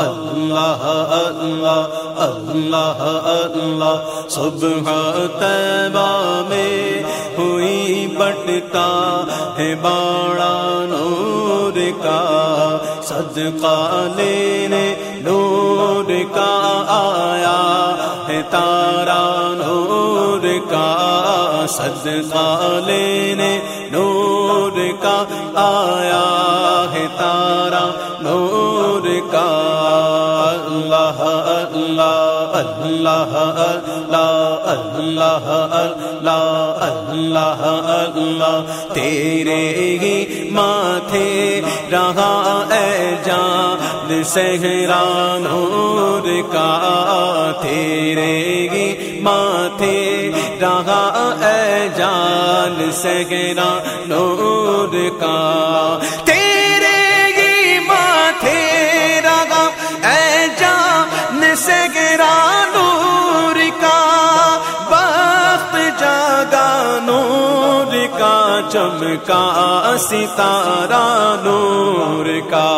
اللہ اللہ اللہ اللہ. صبح تیبہ میں ہوئی بٹتا ہے باڑا نور کا. صدقہ لینے نور کا آیا ہے تارا نور کا. صدقہ لینے نور کا آیا ہے تارا نور کا. اللہ اللہ اللہ اللہ اللہ اللہ تیرے ہی ماتھے رہا اے جان سہرا نور کا تیرے ہی ماتھے رہا اے جان سہرا نور کا چمکا ستارہ نور کا۔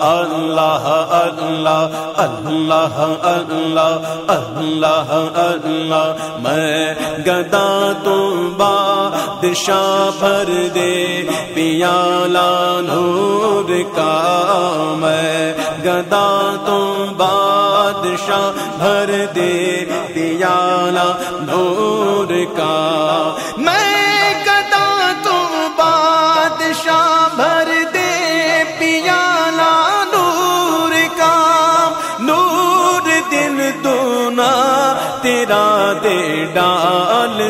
اللہ اللہ اللہ اللہ اللہ اللہ۔ میں گدا تم بادشاہ بھر دے پیالہ نور کا۔ میں گدا تم بادشاہ بھر دے پیالہ نور کا۔ میں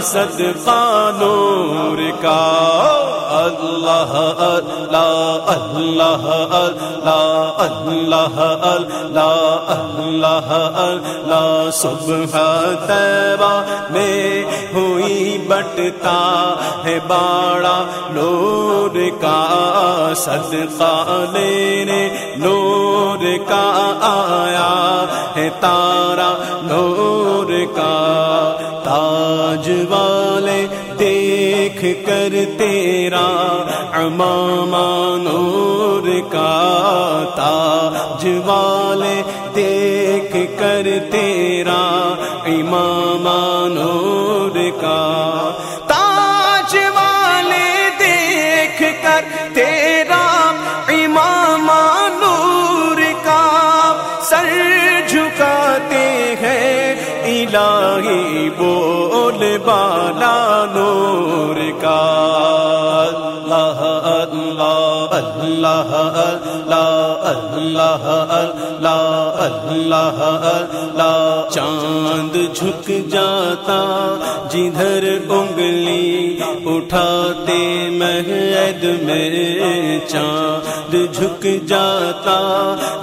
صدقہ نور کا۔ اللہ اللہ اللہ اللہ اللہ اللہ اللہ اللہ صبح تیبہ میں ہوئی بٹتا ہے باڑا نور کا۔ صدقہ لینے نور کا آیا ہے تارا نور کا۔ تاج والے دیکھ کر تیرا امام نور کا تاج والے دیکھ کر تیرا امام الہی بول بالا نور کا۔ اللہ اللہ اللہ اللہ اللہ اللہ اللہ۔ چاند جھک جاتا، جدھر انگلی اٹھاتے مہد میں۔ چاند جھک جاتا،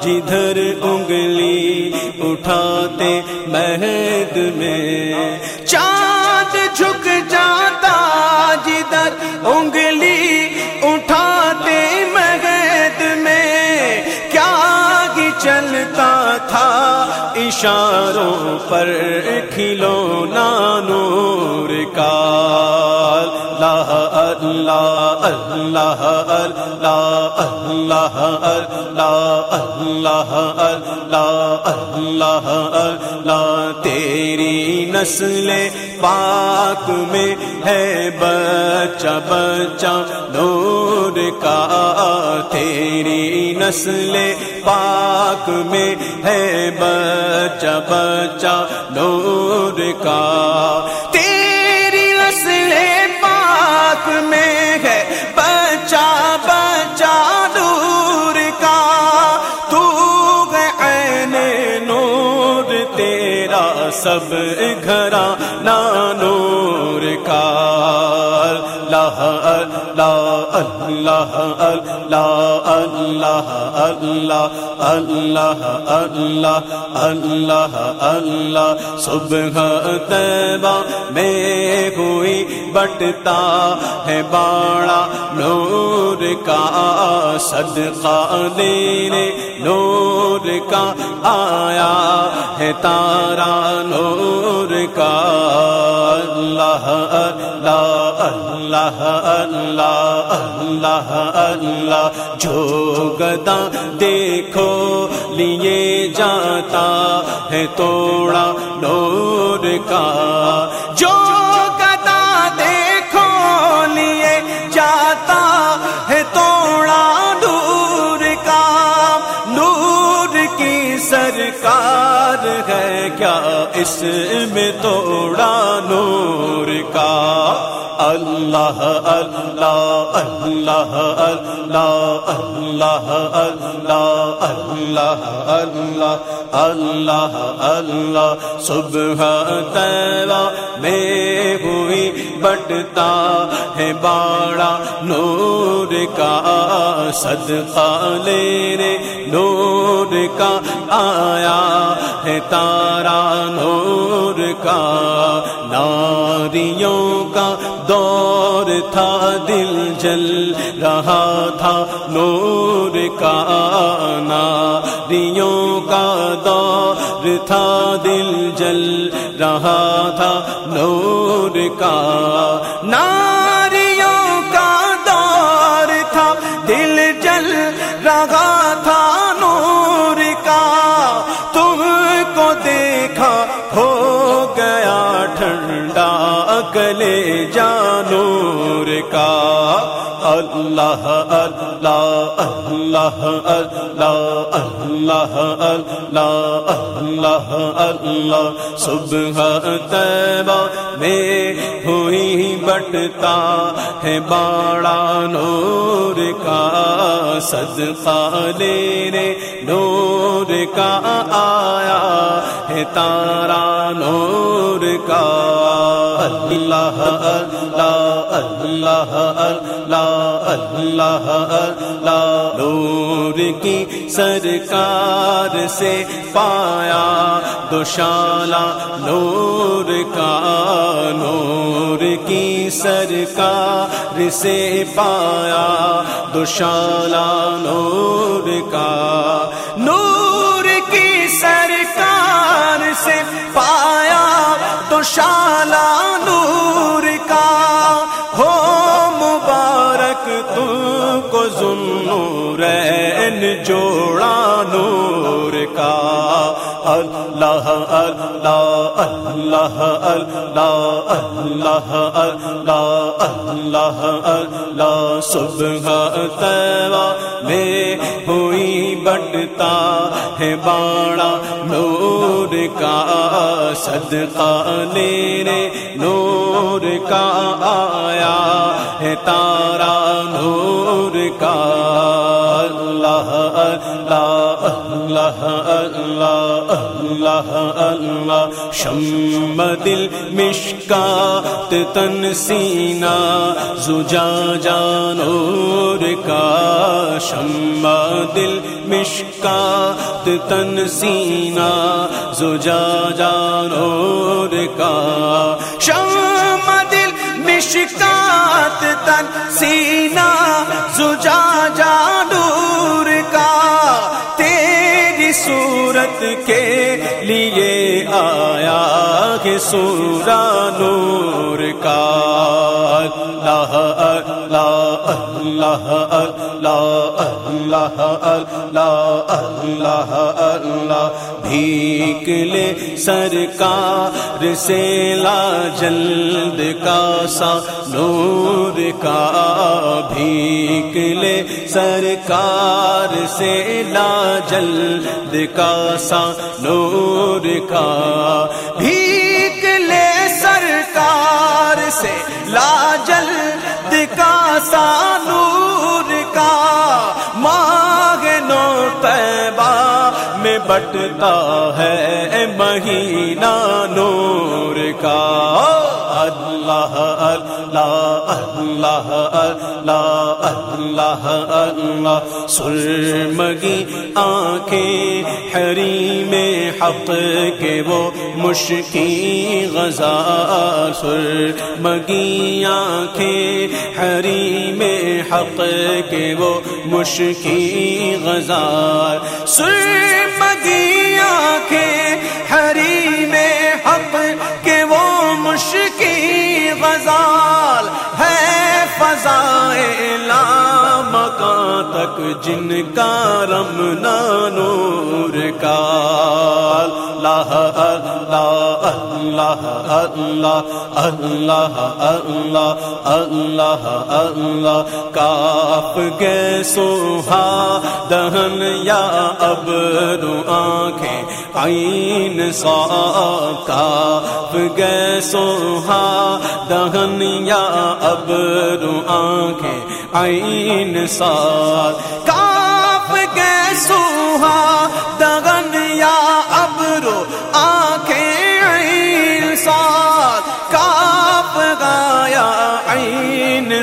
جدھر انگلی اٹھاتے مہد میں۔ چاند جھک جاتا جدھر انگلی اٹھاتے مہد میں۔ کیا ہی چلتا تھا؟ اشاروں پر کھلونا نور کا۔ اللہ اللہ اللہ اللہ اللہ اللہ اللہ اللہ اللہ تیری نسل پاک میں ہے بچہ بچہ نور کا تیری نسل پاک میں ہے بچہ بچہ نور کا سب گھرا نانور کا اللہ اللہ اللہ اللہ اللہ اللہ اللہ اللہ اللہ اللہ صبح تیبہ میں ہوئی بٹتا ہے باڑا نور کا صدقہ دینے، نور کا آیا ہے تارا نور کا اللہ اللہ اللہ اللہ اللہ اللہ۔ جو گدا دیکھو، لیے جاتا ہے توڑا نور کا۔ اس میں توڑا نور کا اللہ اللہ اللہ اللہ اللہ اللہ اللہ اللہ اللہ اللہ صبح تیرا میں ہوئی بٹتا ہے باڑا نور کا صدقہ لینے، نور کا آیا ہے تارا، نور کا ناریوں دور تھا، دل جل رہا تھا، نور کا ناریوں کا دور تھا، دل جل رہا تھا، نور کا نا کلے جانور کا۔ اللہ اللہ اللہ اللہ اللہ اللہ اللہ۔ اللہ صبح تیبہ میں ہوئی بٹتا ہے باڑا نور کا۔ صدقہ لینے نور کا آیا ہے تارا نور کا۔ اللہ اللہ اللہ اللہ اللہ اللہ نور کی سرکار سے پایا دوشالا نور کا نور کی سرکار سے پایا دوشالا نور کا نور کی سرکار سے پایا تو شالا نور کا ہو مبارک تم کو ذنورین جوڑا نور اللہ اللہ اللہ اللہ اللہ اللہ اللہ اللہ صبح تیوا میں ہوئی بٹتا ہے باڑا نور کا صدقہ لینے نور کا آیا ہے تارا نور کا اللہ اللہ اللہ اللہ اللہ اللہ. شم دل مشکات تن سینا. زجا جانور کا. شم دل مشکات تن سینا. زجا جانور کا. شم دل مشکات تن سینا. زجا صورت کے لیے آیا کہ سورہ نور کا اللہ اللہ اللہ اللہ اللہ اللہ اللہ اللہ بھیک لے سرکار سے لا جلد کا سا نور کا بھیک لے سرکار سے لا جلد کا سا نور کا بھیک لے سرکار سے لا جلد بٹتا ہے مہینہ نور کا۔ اللہ اللہ اللہ اللہ اللہ اللہ۔ سرمگی آنکھیں ہری میں حق کے وہ مشکی غزا۔ سرمگی آنکھیں ہری میں حق کے وہ مشکی غزا۔ سرمگی کے ہری میں حق کے وہ مشکی غزال ہے فضائے لا مکان تک جن کا رم نانور کا اللہ اللہ اللہ اللہ اللہ اللہ اللہ اللہ. کاپ گے سوہا دہن یا اب رو آنکھیں آئین سا. کاپ گے سوہا دہن یا اب رو آنکھیں آئین سا.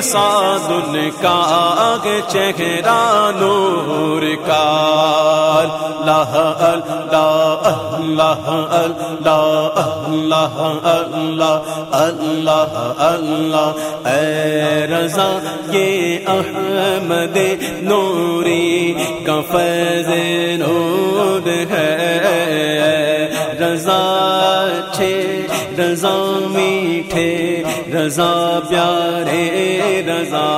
عین سادن کا چہرہ نور کا۔ اللہ اللہ اللہ اللہ اللہ اللہ اللہ اللہ۔ اے رضا، یہ احمد نوری کا فیض نور ہے۔ رضا چھے رضا میٹھے رضا پیارے رضا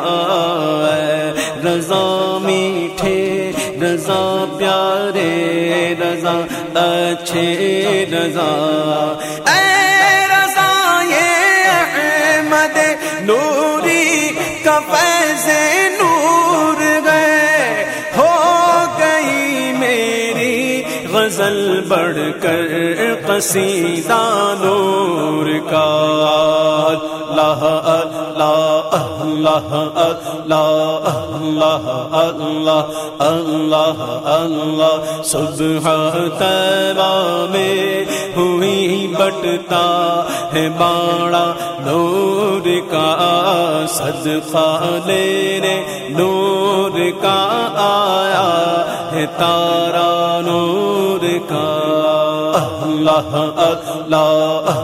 رضا میٹھے رضا پیارے رضا اچھے رضا۔ اے غزل بڑھ کر قصیدہ نور کا اللہ اللہ اللہ اللہ اللہ اللہ اللہ اللہ صبح تیرا میں ہوئی بٹتا ہے باڑا نور کا صدقہ لینے نور کا آیا ہے تارا نور اللہ اللہ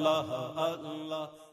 اللہ اللہ